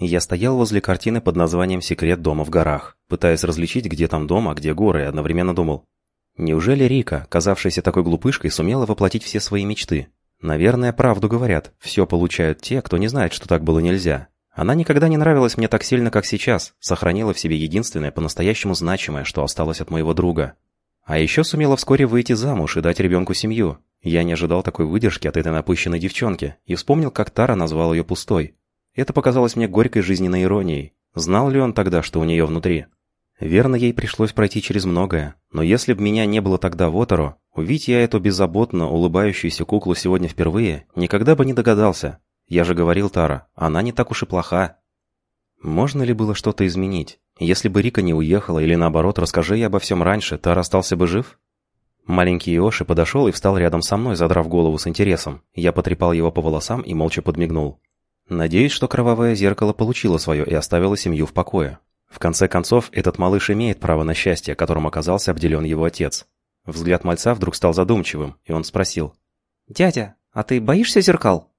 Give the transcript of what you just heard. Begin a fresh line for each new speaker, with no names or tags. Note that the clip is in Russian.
Я стоял возле картины под названием «Секрет дома в горах», пытаясь различить, где там дом, а где горы, и одновременно думал. Неужели Рика, казавшаяся такой глупышкой, сумела воплотить все свои мечты? Наверное, правду говорят. Все получают те, кто не знает, что так было нельзя. Она никогда не нравилась мне так сильно, как сейчас, сохранила в себе единственное, по-настоящему значимое, что осталось от моего друга. А еще сумела вскоре выйти замуж и дать ребенку семью. Я не ожидал такой выдержки от этой напыщенной девчонки и вспомнил, как Тара назвал ее пустой. Это показалось мне горькой жизненной иронией. Знал ли он тогда, что у нее внутри? Верно, ей пришлось пройти через многое, но если бы меня не было тогда в Оторо, увидеть я эту беззаботно улыбающуюся куклу сегодня впервые, никогда бы не догадался. Я же говорил Тара, она не так уж и плоха. Можно ли было что-то изменить? Если бы Рика не уехала, или наоборот, расскажи я обо всем раньше, Тар остался бы жив? Маленький Иоши подошел и встал рядом со мной, задрав голову с интересом. Я потрепал его по волосам и молча подмигнул. Надеюсь, что кровавое зеркало получило свое и оставило семью в покое. В конце концов, этот малыш имеет право на счастье, которым оказался обделен его отец. Взгляд мальца вдруг стал задумчивым, и он спросил.
«Дядя, а ты боишься зеркал?»